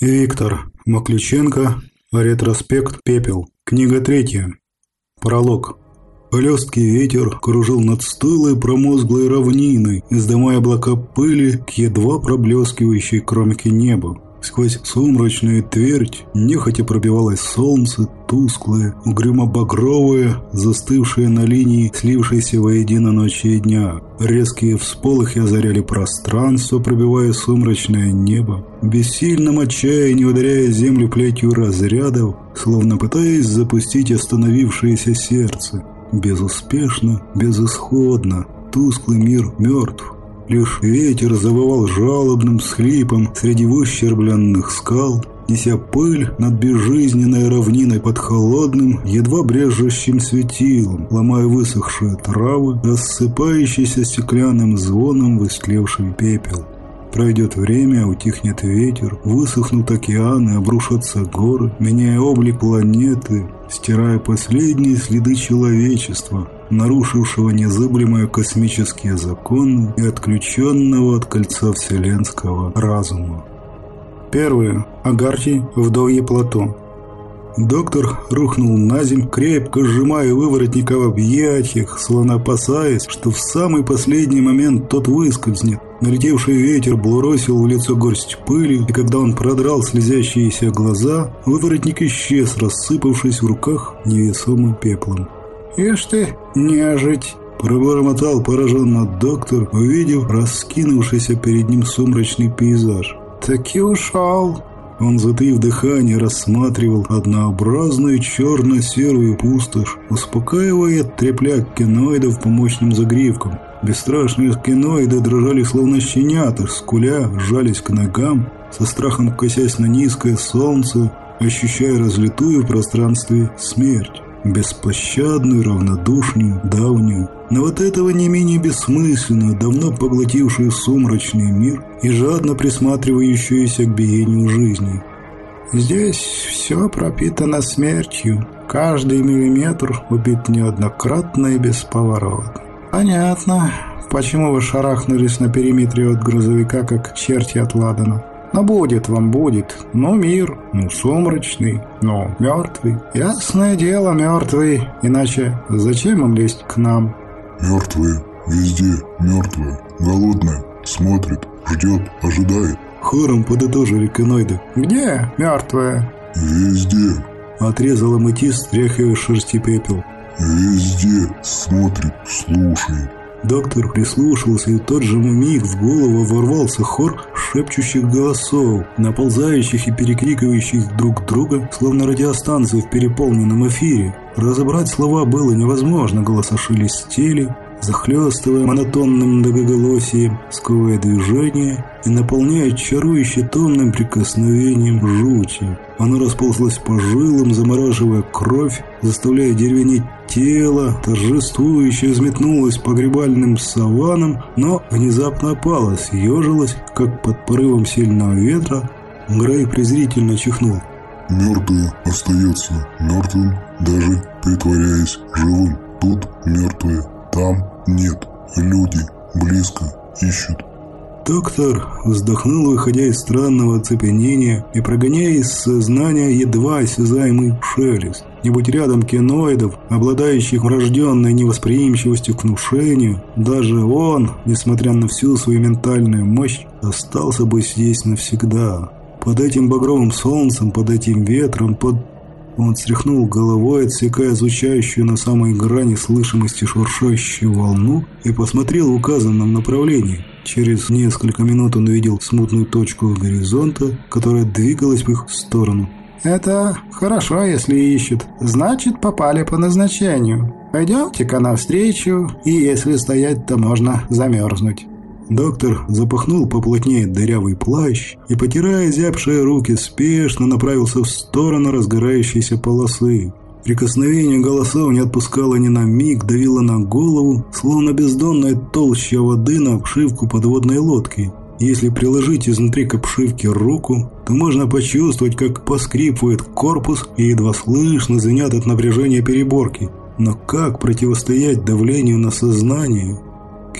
Виктор Маключенко. Ретроспект «Пепел». Книга третья. Пролог. Хлесткий ветер кружил над стылой промозглой равниной, издавая облака пыли к едва проблескивающей кромке неба. Сквозь сумрачную твердь нехотя пробивалось солнце, тусклое, угрюмо-багровое, застывшее на линии, слившейся воедино ночи и дня. Резкие всполохи озаряли пространство, пробивая сумрачное небо. В бессильном отчаянии ударяя землю плетью разрядов, словно пытаясь запустить остановившееся сердце. Безуспешно, безысходно. Тусклый мир мертв. Лишь ветер завывал жалобным схлипом среди выщербленных скал, неся пыль над безжизненной равниной под холодным, едва брежущим светилом, ломая высохшие травы, рассыпающийся стеклянным звоном в истлевший пепел. Пройдет время, утихнет ветер, высохнут океаны, обрушатся горы, меняя облик планеты, стирая последние следы человечества, нарушившего незыблемые космические законы и отключенного от кольца вселенского разума. Первое. Агарти, вдовье плато. Доктор рухнул на земь, крепко сжимая выворотника в объятиях, словно опасаясь, что в самый последний момент тот выскользнет. Налетевший ветер бросил в лицо горсть пыли, и когда он продрал слезящиеся глаза, выворотник исчез, рассыпавшись в руках невесомым пеплом. «Ишь ты, нежить!» Пробормотал пораженно доктор, увидев раскинувшийся перед ним сумрачный пейзаж. «Таки ушел!» Он, затаив дыхание, рассматривал однообразную черно-серую пустошь, успокаивая трепляк киноидов по мощным загривкам. Бесстрашные киноиды дрожали словно щенята, скуля, сжались к ногам, со страхом косясь на низкое солнце, ощущая разлитую в пространстве смерть беспощадную, равнодушную, давнюю, но вот этого не менее бессмысленную, давно поглотившую сумрачный мир и жадно присматривающуюся к биению жизни. Здесь все пропитано смертью, каждый миллиметр убит неоднократно и бесповоротно. Понятно, почему вы шарахнулись на периметре от грузовика, как черти от Ладана. Но будет вам будет. Ну, мир, ну, сумрачный, ну, мертвый. Ясное дело, мертвый. Иначе зачем им лезть к нам? Мертвые. Везде мертвые. Голодная. Смотрит, ждет, ожидает. Хором подытожили каноиды. Где мертвая? Везде. Отрезала Матис, стряхивая шерсти пепел. Везде смотрит, слушает. Доктор прислушался, и в тот же миг в голову ворвался хор шепчущих голосов, наползающих и перекрикивающих друг друга, словно радиостанции в переполненном эфире. Разобрать слова было невозможно, голоса шелестели, захлестывая монотонным многоголосием, сковывая движение и наполняя чарующе томным прикосновением жути. Оно расползлось по жилам, замораживая кровь, заставляя деревенеть тело, торжествующе взметнулось погребальным саваном, но внезапно опало, съежилось, как под порывом сильного ветра. Грей презрительно чихнул. Мертвый остается мертвым, даже притворяясь живым. Тут мертвые, там нет. Люди близко ищут. Доктор вздохнул, выходя из странного оцепенения и прогоняя из сознания едва осязаемый шелест. Не будь рядом киноидов, обладающих врожденной невосприимчивостью к внушению, даже он, несмотря на всю свою ментальную мощь, остался бы здесь навсегда. Под этим багровым солнцем, под этим ветром, под он стряхнул головой, отсекая звучащую на самой грани слышимости шуршащую волну и посмотрел в указанном направлении. Через несколько минут он увидел смутную точку горизонта, которая двигалась в их сторону. «Это хорошо, если ищут. Значит, попали по назначению. Пойдемте-ка навстречу, и если стоять, то можно замерзнуть». Доктор запахнул поплотнее дырявый плащ и, потирая зябшие руки, спешно направился в сторону разгорающейся полосы. Прикосновение голосов не отпускало ни на миг, давило на голову, словно бездонная толща воды на обшивку подводной лодки. Если приложить изнутри к обшивке руку, то можно почувствовать, как поскрипывает корпус и едва слышно звенят от напряжения переборки. Но как противостоять давлению на сознание?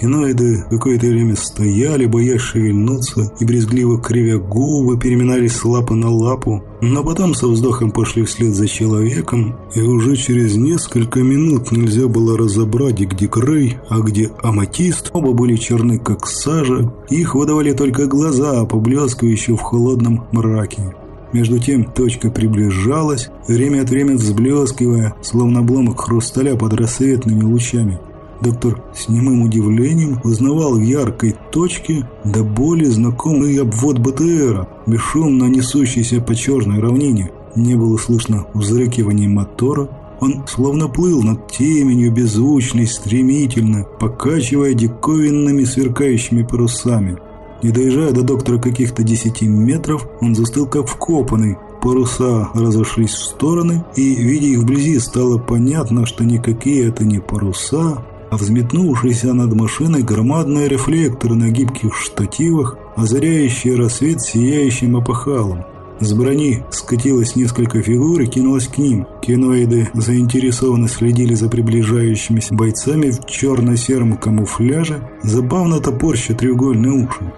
Киноиды какое-то время стояли, боясь шевельнуться, и брезгливо кривя губы переминались с лапы на лапу, но потом со вздохом пошли вслед за человеком, и уже через несколько минут нельзя было разобрать, где Грей, а где Аматист. Оба были черны, как сажа, их выдавали только глаза, поблескивающие в холодном мраке. Между тем точка приближалась, время от времени взблескивая, словно обломок хрусталя под рассветными лучами. Доктор с немым удивлением узнавал в яркой точке до боли знакомый обвод БТРа, бесшумно несущийся по черной равнине. Не было слышно взрыкивания мотора, он словно плыл над теменью беззвучно и стремительно, покачивая диковинными сверкающими парусами. Не доезжая до доктора каких-то десяти метров, он застыл как вкопанный. Паруса разошлись в стороны, и, видя их вблизи, стало понятно, что никакие это не паруса, взметнувшиеся над машиной громадные рефлекторы на гибких штативах, озаряющие рассвет сияющим опахалом. С брони скатилось несколько фигур и кинулось к ним. Киноиды заинтересованно следили за приближающимися бойцами в черно-сером камуфляже, забавно топорща треугольные уши.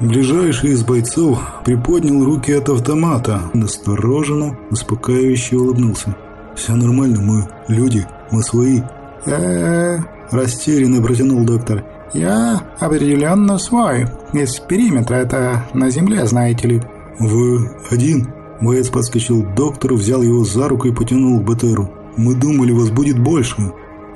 Ближайший из бойцов приподнял руки от автомата, настороженно, успокаивающе улыбнулся. «Все нормально, мы люди, мы свои». Э Растерянно протянул доктор. «Я определенно свой. Из периметра это на земле, знаете ли». «Вы один?» Боец подскочил к доктору, взял его за руку и потянул к БТРу. «Мы думали, вас будет больше».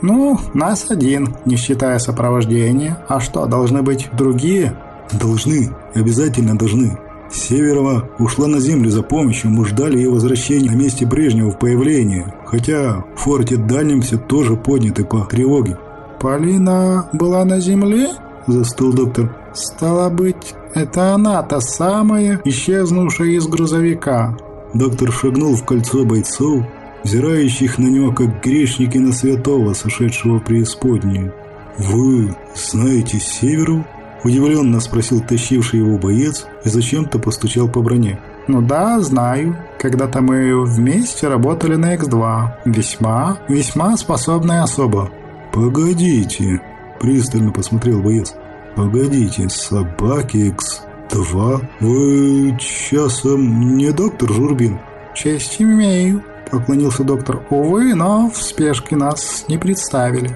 «Ну, нас один, не считая сопровождения. А что, должны быть другие?» «Должны. Обязательно должны. Северова ушла на землю за помощью, мы ждали ее возвращения на месте прежнего в появлении. Хотя в форте дальнем все тоже подняты по тревоге. «Полина была на земле?» – застыл доктор. «Стало быть, это она, та самая, исчезнувшая из грузовика». Доктор шагнул в кольцо бойцов, взирающих на него, как грешники на святого, сошедшего преисподнюю. «Вы знаете Северу?» – удивленно спросил тащивший его боец и зачем-то постучал по броне. «Ну да, знаю. Когда-то мы вместе работали на X2. Весьма, весьма способная особа. «Погодите!» – пристально посмотрел боец. «Погодите, собаки X2? Вы часом не доктор Журбин?» «Честь имею», – поклонился доктор. «Увы, но в спешке нас не представили».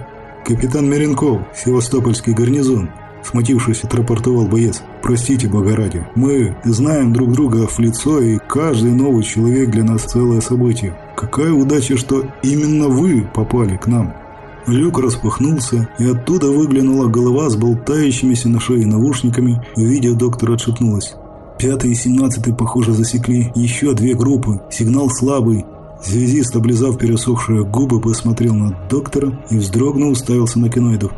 «Капитан Меренков, Севастопольский гарнизон», – смутившись, отрапортовал боец. «Простите, бога мы знаем друг друга в лицо, и каждый новый человек для нас целое событие. Какая удача, что именно вы попали к нам!» Люк распахнулся, и оттуда выглянула голова с болтающимися на шее наушниками. Увидев доктора, отшатнулась. Пятый и семнадцатый, похоже, засекли еще две группы. Сигнал слабый. Связист, облизав пересохшие губы, посмотрел на доктора и вздрогнул, уставился на киноидов.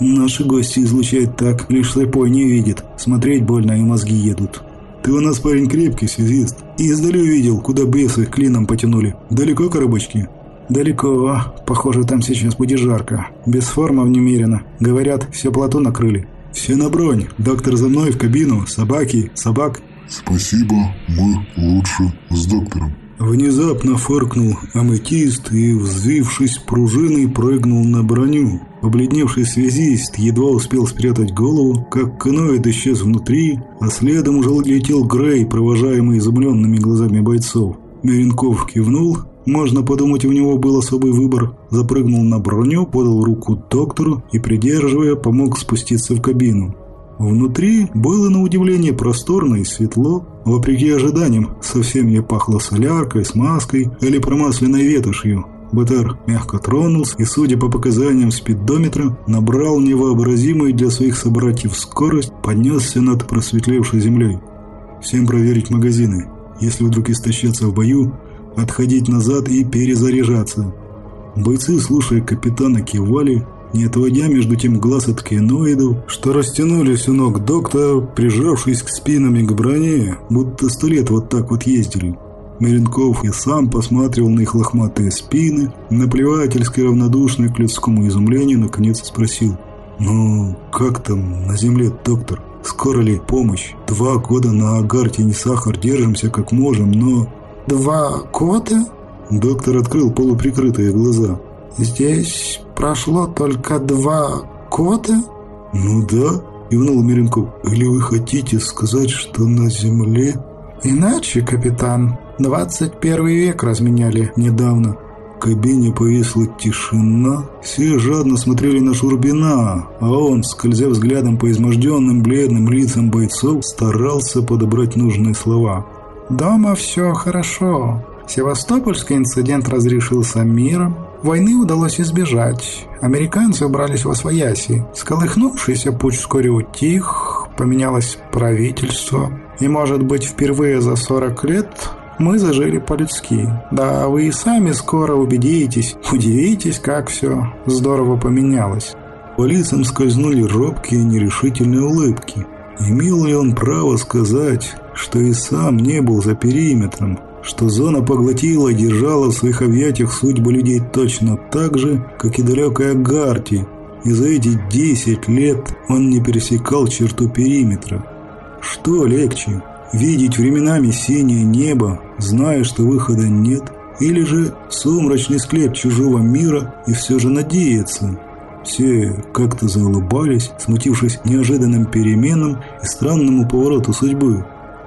«Наши гости излучают так, лишь слепой не видит. Смотреть больно, и мозги едут». «Ты у нас парень крепкий, связист. И издали увидел, куда бесы клином потянули. Далеко коробочки?» «Далеко. Похоже, там сейчас будет жарко. Без формов немерено. Говорят, все плато накрыли». «Все на бронь. Доктор за мной в кабину. Собаки. Собак». «Спасибо. Мы лучше с доктором». Внезапно фыркнул аметист и, взвившись пружиной, прыгнул на броню. Побледневший связист едва успел спрятать голову, как каноид исчез внутри, а следом уже летел Грей, провожаемый изумленными глазами бойцов. Меренков кивнул можно подумать, у него был особый выбор. Запрыгнул на броню, подал руку доктору и, придерживая, помог спуститься в кабину. Внутри было на удивление просторно и светло. Вопреки ожиданиям, совсем не пахло соляркой, смазкой или промасленной ветошью. БТР мягко тронулся и, судя по показаниям спидометра, набрал невообразимую для своих собратьев скорость, поднесся над просветлевшей землей. Всем проверить магазины. Если вдруг истощатся в бою, отходить назад и перезаряжаться. Бойцы, слушая капитана, кивали, не отводя между тем глаз от киноидов, что растянулись у ног доктора, прижавшись к спинами к броне, будто сто лет вот так вот ездили. Меренков и сам посматривал на их лохматые спины, наплевательски равнодушный к людскому изумлению, наконец спросил. «Ну, как там на земле, доктор? Скоро ли помощь? Два года на Агарте не сахар, держимся как можем, но...» «Два года?» Доктор открыл полуприкрытые глаза. «Здесь прошло только два года?» «Ну да», – кивнул Миренков. «Или вы хотите сказать, что на Земле...» «Иначе, капитан, 21 век разменяли недавно». В кабине повисла тишина. Все жадно смотрели на Шурбина, а он, скользя взглядом по изможденным бледным лицам бойцов, старался подобрать нужные слова. «Дома все хорошо. Севастопольский инцидент разрешился миром. Войны удалось избежать. Американцы убрались во свояси. Сколыхнувшийся путь вскоре утих, поменялось правительство. И, может быть, впервые за 40 лет мы зажили по-людски. Да, вы и сами скоро убедитесь, удивитесь, как все здорово поменялось. По лицам скользнули робкие нерешительные улыбки. Имел ли он право сказать, что и сам не был за периметром, что зона поглотила держала в своих объятиях судьбы людей точно так же, как и далекая Гарти, и за эти 10 лет он не пересекал черту периметра. Что легче, видеть временами синее небо, зная, что выхода нет, или же сумрачный склеп чужого мира и все же надеяться. Все как-то заулыбались, смутившись неожиданным переменам и странному повороту судьбы.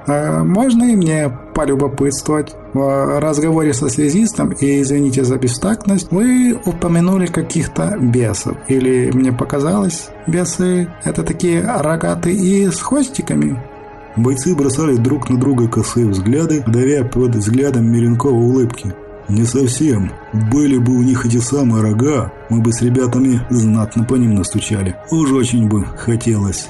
А можно и мне полюбопытствовать? В разговоре со связистом, и извините за бестактность, вы упомянули каких-то бесов. Или мне показалось, бесы – это такие рогатые и с хвостиками? Бойцы бросали друг на друга косые взгляды, давя под взглядом Миренкова улыбки. «Не совсем. Были бы у них эти самые рога, мы бы с ребятами знатно по ним настучали. Уж очень бы хотелось».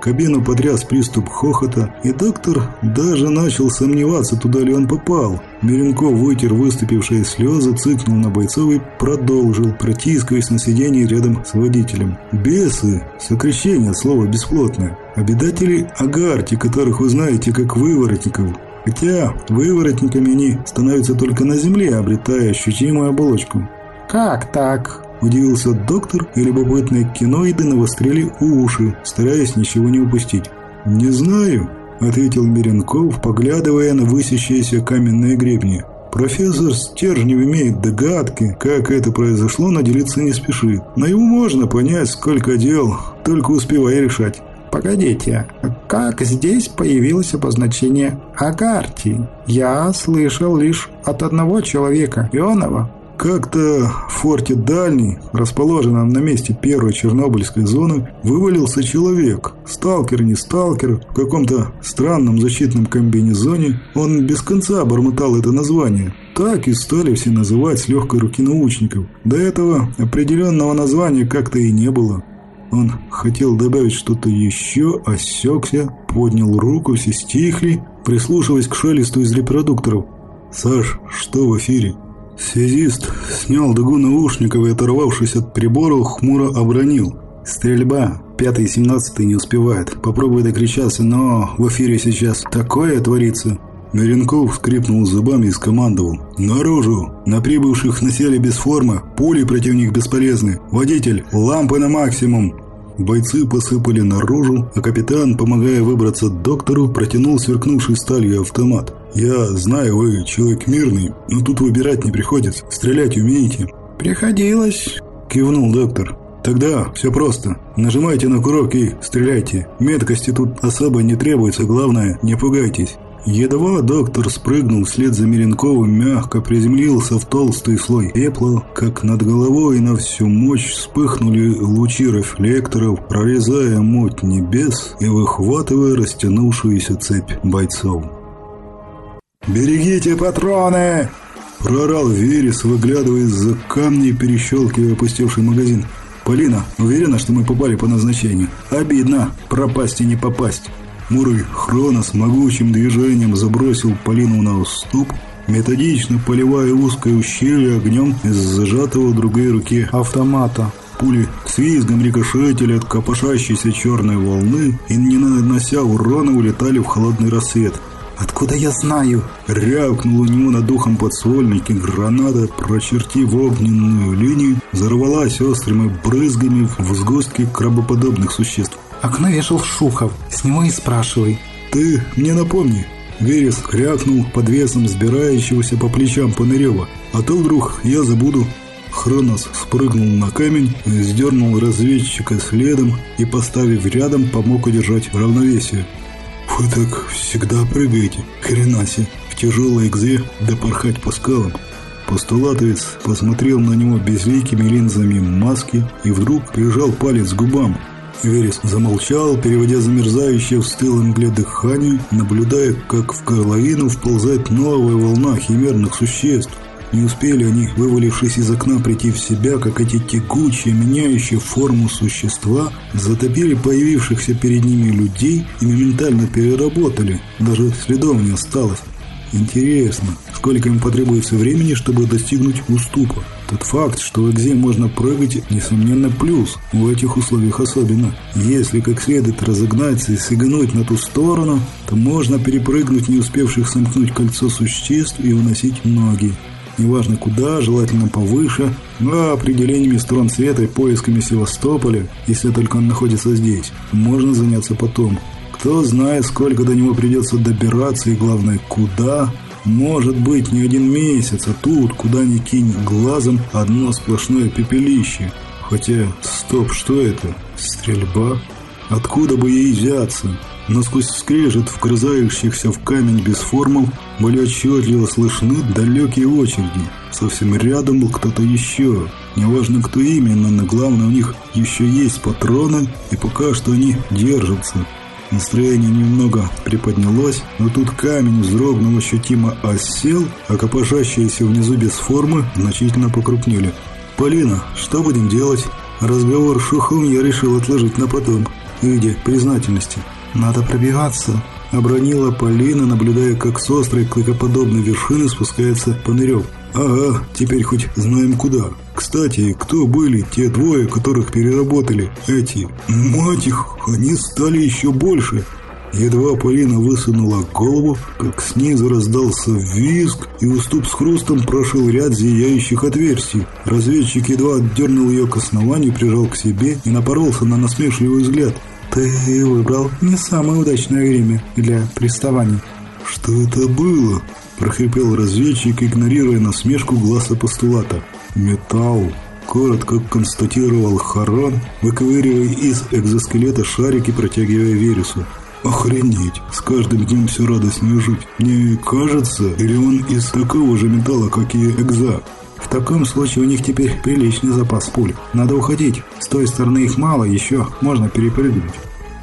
Кабину потряс приступ хохота, и доктор даже начал сомневаться, туда ли он попал. Миренков вытер выступившие слезы, цыкнул на бойцов и продолжил, протискиваясь на сиденье рядом с водителем. «Бесы» – сокращение слова «бесплотное». Обитатели Агарти, которых вы знаете как выворотников. Хотя выворотниками они становятся только на земле, обретая ощутимую оболочку. «Как так?» Удивился доктор, и любопытные киноиды навострили уши, стараясь ничего не упустить. «Не знаю», – ответил Миренков, поглядывая на высящиеся каменные гребни. Профессор Стержнев имеет догадки, как это произошло, но делиться не спешит. Но ему можно понять, сколько дел, только успевая решать. «Погодите, как здесь появилось обозначение «Агарти»? Я слышал лишь от одного человека, Ионова. Как-то в форте Дальний, расположенном на месте первой Чернобыльской зоны, вывалился человек. Сталкер, не сталкер, в каком-то странном защитном комбинезоне. Он без конца бормотал это название. Так и стали все называть с легкой руки научников. До этого определенного названия как-то и не было. Он хотел добавить что-то еще, осекся, поднял руку, все стихли, прислушиваясь к шелесту из репродукторов. «Саш, что в эфире?» Связист снял дугу наушников и, оторвавшись от прибора, хмуро обронил. «Стрельба. Пятый и семнадцатый не успевает. Попробуй докричаться, но в эфире сейчас такое творится». Меренков скрипнул зубами и скомандовал. «Наружу! На прибывших насели без формы, пули против них бесполезны. Водитель, лампы на максимум!» Бойцы посыпали наружу, а капитан, помогая выбраться доктору, протянул сверкнувший сталью автомат. «Я знаю, вы человек мирный, но тут выбирать не приходится. Стрелять умеете?» «Приходилось», – кивнул доктор. «Тогда все просто. Нажимайте на курок и стреляйте. Меткости тут особо не требуется, главное, не пугайтесь». Едва доктор спрыгнул вслед за Меренковым, мягко приземлился в толстый слой пепла, как над головой на всю мощь вспыхнули лучи рефлекторов, прорезая муть небес и выхватывая растянувшуюся цепь бойцов. «Берегите патроны!» Прорал Верес, выглядывая из-за камней и перещелкивая опустевший магазин. «Полина, уверена, что мы попали по назначению? Обидно, пропасть и не попасть». Мурый Хронос могучим движением забросил Полину на уступ, методично поливая узкое ущелье огнем из зажатого в другой руки автомата. Пули с визгом рикошетили от копошащейся черной волны и, не нанося урона, улетали в холодный рассвет. «Откуда я знаю?» Рявкнул у него над духом подсольники. Граната, прочертив огненную линию, взорвалась острыми брызгами в сгустке крабоподобных существ. Окно вешал Шухов. С него и спрашивай. Ты мне напомни. Верес крякнул под весом сбирающегося по плечам Панырева. А то вдруг я забуду. Хронос спрыгнул на камень, сдернул разведчика следом и, поставив рядом, помог удержать равновесие. «Вы так всегда прыгаете, хренаси, в тяжелой экзе да порхать по скалам». Постулатовец посмотрел на него безликими линзами маски и вдруг прижал палец к губам. Верес замолчал, переводя замерзающее в стылой мгле дыхание, наблюдая, как в горловину вползает новая волна химерных существ. Не успели они, вывалившись из окна, прийти в себя, как эти текучие, меняющие форму существа, затопили появившихся перед ними людей и моментально переработали. Даже следов не осталось. Интересно, сколько им потребуется времени, чтобы достигнуть уступа? Тот факт, что в Экзе можно прыгать, несомненно плюс, в этих условиях особенно. Если как следует разогнаться и сигануть на ту сторону, то можно перепрыгнуть не успевших сомкнуть кольцо существ и уносить ноги. Неважно куда, желательно повыше, но определениями сторон света и поисками Севастополя, если только он находится здесь, можно заняться потом. Кто знает, сколько до него придется добираться и, главное, куда. Может быть, не один месяц, а тут, куда ни кинь глазом, одно сплошное пепелище. Хотя, стоп, что это? Стрельба? Откуда бы ей взяться? Но сквозь скрежет вгрызающихся в камень без формул были отчетливо слышны далекие очереди. Совсем рядом был кто-то еще. Неважно, кто именно, но главное, у них еще есть патроны, и пока что они держатся. Настроение немного приподнялось, но тут камень вздрогнул ощутимо осел, а копошащиеся внизу без формы значительно покрупнели. «Полина, что будем делать?» Разговор шухом я решил отложить на потом, в виде признательности. «Надо пробиваться», — обронила Полина, наблюдая, как с острой клыкоподобной вершины спускается Панырев. «Ага, теперь хоть знаем куда. Кстати, кто были те двое, которых переработали? Эти, мать их, они стали еще больше». Едва Полина высунула голову, как снизу раздался визг, и уступ с хрустом прошел ряд зияющих отверстий. Разведчик едва отдернул ее к основанию, прижал к себе и напоролся на насмешливый взгляд. «Ты выбрал не самое удачное время для приставаний». «Что это было?» прохрипел разведчик, игнорируя насмешку глаза постулата. «Металл!» Коротко констатировал Харан, выковыривая из экзоскелета шарики, протягивая Вересу. «Охренеть! С каждым днем все радостнее жить. Мне кажется, или он из такого же металла, как и экза?» В таком случае у них теперь приличный запас пуль. Надо уходить. С той стороны их мало, еще можно перепрыгнуть.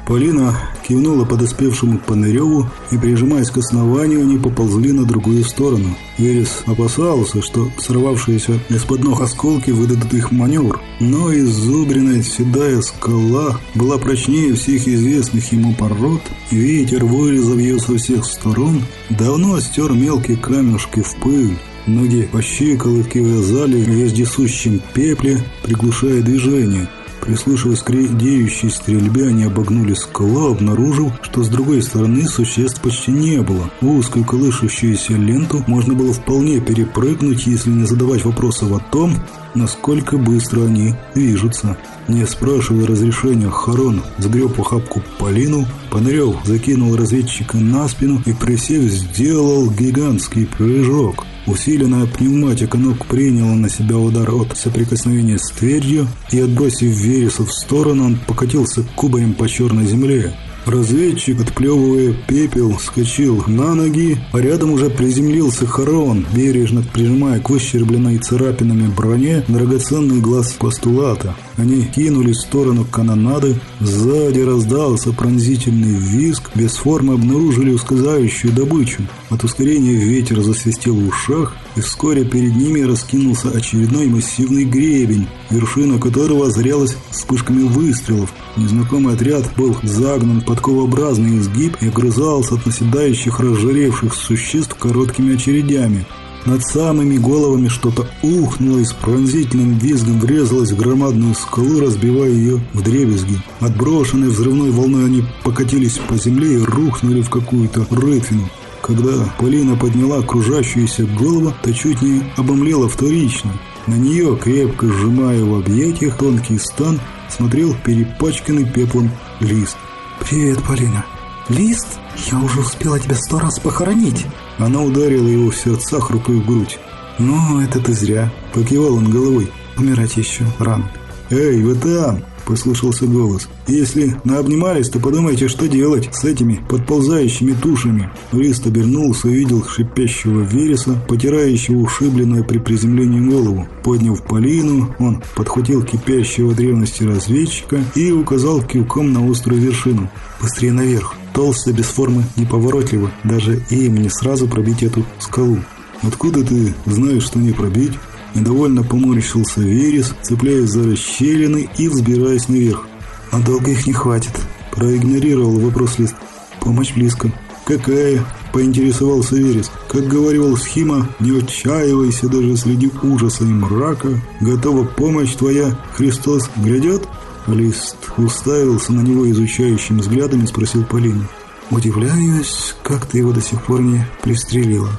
Полина кивнула подоспевшему Паныреву и, прижимаясь к основанию, они поползли на другую сторону. Верес опасался, что сорвавшиеся из-под ног осколки выдадут их маневр, но изубренная седая скала была прочнее всех известных ему пород, и ветер, вырезав ее со всех сторон, давно стер мелкие камешки в пыль. Ноги по щиколотке вязали в вездесущем пепле, приглушая движение – Прислушиваясь к редеющей стрельбе, они обогнули скалу, обнаружив, что с другой стороны существ почти не было. Узкую колышущуюся ленту можно было вполне перепрыгнуть, если не задавать вопросов о том, насколько быстро они движутся. Не спрашивая разрешения, Харон сгреб охапку Полину, Панырев закинул разведчика на спину и, присев, сделал гигантский прыжок. Усиленная пневматика ног приняла на себя удар от соприкосновения с твердью, и, отбросив Вереса в сторону, он покатился кубарем по черной земле. Разведчик, отплевывая пепел, скочил на ноги, а рядом уже приземлился Харон, бережно прижимая к выщербленной царапинами броне драгоценный глаз постулата. Они кинулись в сторону канонады, сзади раздался пронзительный визг, без формы обнаружили ускользающую добычу. От ускорения ветер засвистел в ушах, и вскоре перед ними раскинулся очередной массивный гребень, вершина которого озарялась вспышками выстрелов. Незнакомый отряд был загнан под подковообразный изгиб и огрызался от наседающих разжаревших существ короткими очередями. Над самыми головами что-то ухнуло и с пронзительным визгом врезалось в громадную скалу, разбивая ее в дребезги. Отброшенные взрывной волной они покатились по земле и рухнули в какую-то рытвину. Когда Полина подняла окружающуюся голову, то чуть не обомлела вторично. На нее, крепко сжимая в объятиях тонкий стан, смотрел перепачканный пеплом лист. «Привет, Полина». «Лист? Я уже успела тебя сто раз похоронить». Она ударила его в сердцах рукой в грудь. «Ну, это ты зря», — покивал он головой. Умирать еще рано. «Эй, вы там!» – послышался голос. «Если наобнимались, то подумайте, что делать с этими подползающими тушами». Рист обернулся и увидел шипящего вереса, потирающего ушибленную при приземлении голову. Подняв Полину, он подхватил кипящего древности разведчика и указал кивком на острую вершину. «Быстрее наверх!» Толстый, без формы, неповоротливо. Даже им не сразу пробить эту скалу. «Откуда ты знаешь, что не пробить?» Недовольно поморщился Верес, цепляясь за расщелины и взбираясь наверх. «А долго их не хватит», – проигнорировал вопрос Лист. «Помощь близко». «Какая?» – поинтересовался Верес. «Как говорил Схима, не отчаивайся даже среди ужаса и мрака. Готова помощь твоя, Христос грядет?» Лист уставился на него изучающим взглядом и спросил Полину. «Удивляюсь, как ты его до сих пор не пристрелила».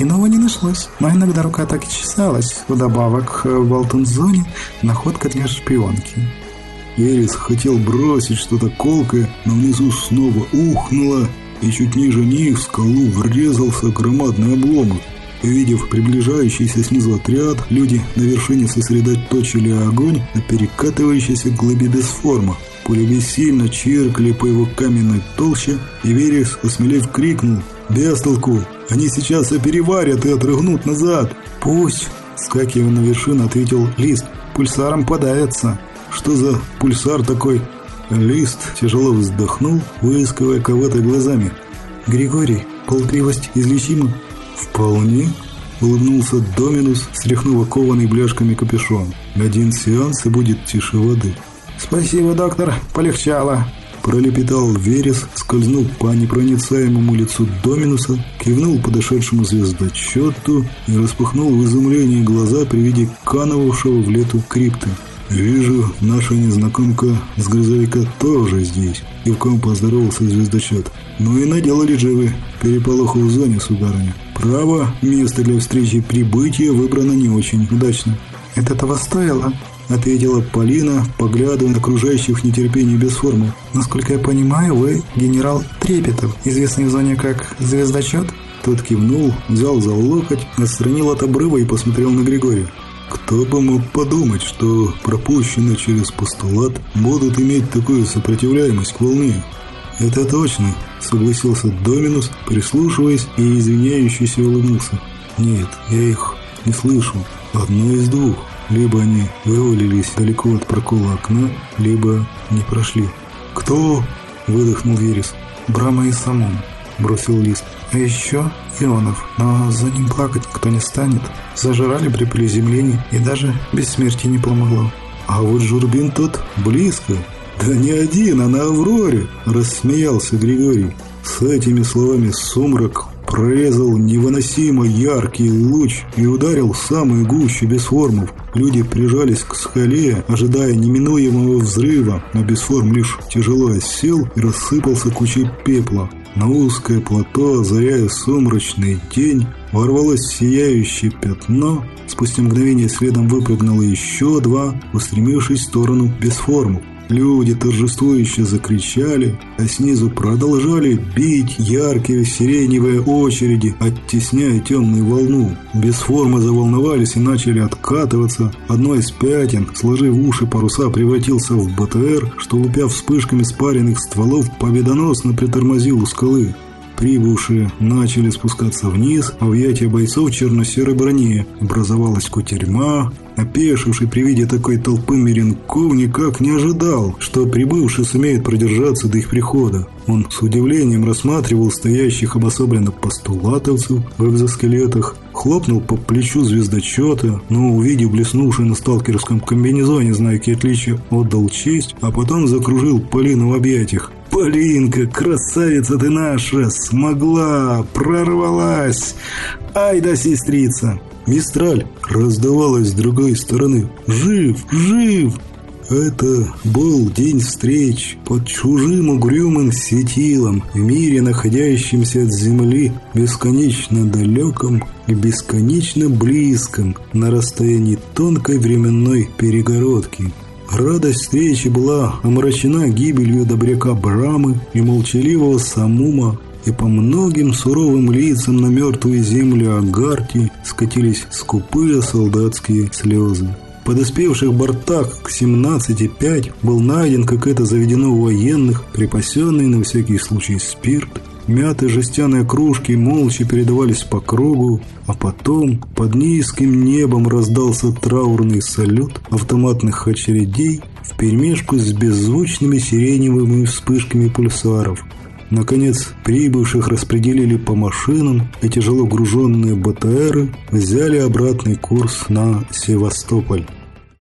Иного не нашлось, но иногда рука так и чесалась. Вдобавок, в Болтон-зоне находка для шпионки. Эрис хотел бросить что-то колкое, но внизу снова ухнуло, и чуть ниже них в скалу врезался громадный обломок. Увидев приближающийся снизу отряд, люди на вершине сосредоточили огонь на перекатывающейся глыбе бесформа. Пули бессильно чиркали по его каменной толще, и Верес, осмелев, крикнул «Без толку! Они сейчас переварят и отрыгнут назад!» «Пусть!» – скакивая на вершину, ответил Лист. «Пульсаром подавятся!» «Что за пульсар такой?» Лист тяжело вздохнул, выискивая кого-то глазами. «Григорий, полтривость излечима?» «Вполне», — улыбнулся Доминус, стряхнув окованный бляшками капюшон. «Один сеанс и будет тише воды». «Спасибо, доктор, полегчало», пролепетал Верес, скользнул по непроницаемому лицу Доминуса, кивнул подошедшему звездочету и распахнул в изумлении глаза при виде кановавшего в лету крипты. «Вижу, наша незнакомка с грузовика тоже здесь», — кивком поздоровался звездочет. «Ну и наделали же вы переполоху в зоне, сударыня. Право, место для встречи прибытия выбрано не очень удачно». «Это того стоило?» — ответила Полина, поглядывая на окружающих нетерпению без формы. «Насколько я понимаю, вы генерал Трепетов, известный в зоне как «Звездочет»?» Тот кивнул, взял за локоть, отстранил от обрыва и посмотрел на Григория. Кто бы мог подумать, что пропущенные через постулат будут иметь такую сопротивляемость к волне? «Это точно», — согласился Доминус, прислушиваясь и извиняющийся улыбнулся. «Нет, я их не слышу. Одно из двух. Либо они вывалились далеко от прокола окна, либо не прошли. «Кто?» – выдохнул Верес. «Брама и Самон», – бросил Лист. «А еще Ионов, но за ним плакать кто не станет. Зажирали при приземлении, и даже без смерти не помогло». «А вот Журбин тот близко». «Да не один, а на Авроре!» – рассмеялся Григорий. С этими словами сумрак прорезал невыносимо яркий луч и ударил в самые гуще бесформов. Люди прижались к скале, ожидая неминуемого взрыва, но бесформ лишь тяжело осел и рассыпался кучей пепла. На узкое плато, озаряя сумрачный день, ворвалось сияющее пятно. Спустя мгновение следом выпрыгнуло еще два, устремившись в сторону бесформов. Люди торжествующе закричали, а снизу продолжали бить яркие сиреневые очереди, оттесняя темную волну. Без формы заволновались и начали откатываться. Одно из пятен, сложив уши паруса, превратился в БТР, что, лупя вспышками спаренных стволов, победоносно притормозил у скалы. Прибывшие начали спускаться вниз, а в объятия бойцов черно-серой брони. Образовалась кутерьма. Опешивший при виде такой толпы Миренков никак не ожидал, что прибывшие сумеют продержаться до их прихода. Он с удивлением рассматривал стоящих обособленно постулатовцев в экзоскелетах, хлопнул по плечу звездочета, но, увидев блеснувший на сталкерском комбинезоне знаки отличия, отдал честь, а потом закружил Полину в объятиях. «Полинка, красавица ты наша! Смогла! Прорвалась! Ай да сестрица!» «Мистраль!» раздавалась с другой стороны. «Жив! Жив!» Это был день встреч под чужим угрюмым светилом в мире, находящемся от Земли, бесконечно далеком и бесконечно близком на расстоянии тонкой временной перегородки. Радость встречи была омрачена гибелью добряка Брамы и молчаливого Самума, и по многим суровым лицам на мертвую землю Агарти скатились скупые солдатские слезы. подоспевших бортах к 17,5 был найден, как это заведено у военных, припасенный на всякий случай спирт. Мятые жестяные кружки молча передавались по кругу, а потом под низким небом раздался траурный салют автоматных очередей вперемешку с беззвучными сиреневыми вспышками пульсаров. Наконец, прибывших распределили по машинам, и тяжело груженные БТРы взяли обратный курс на Севастополь.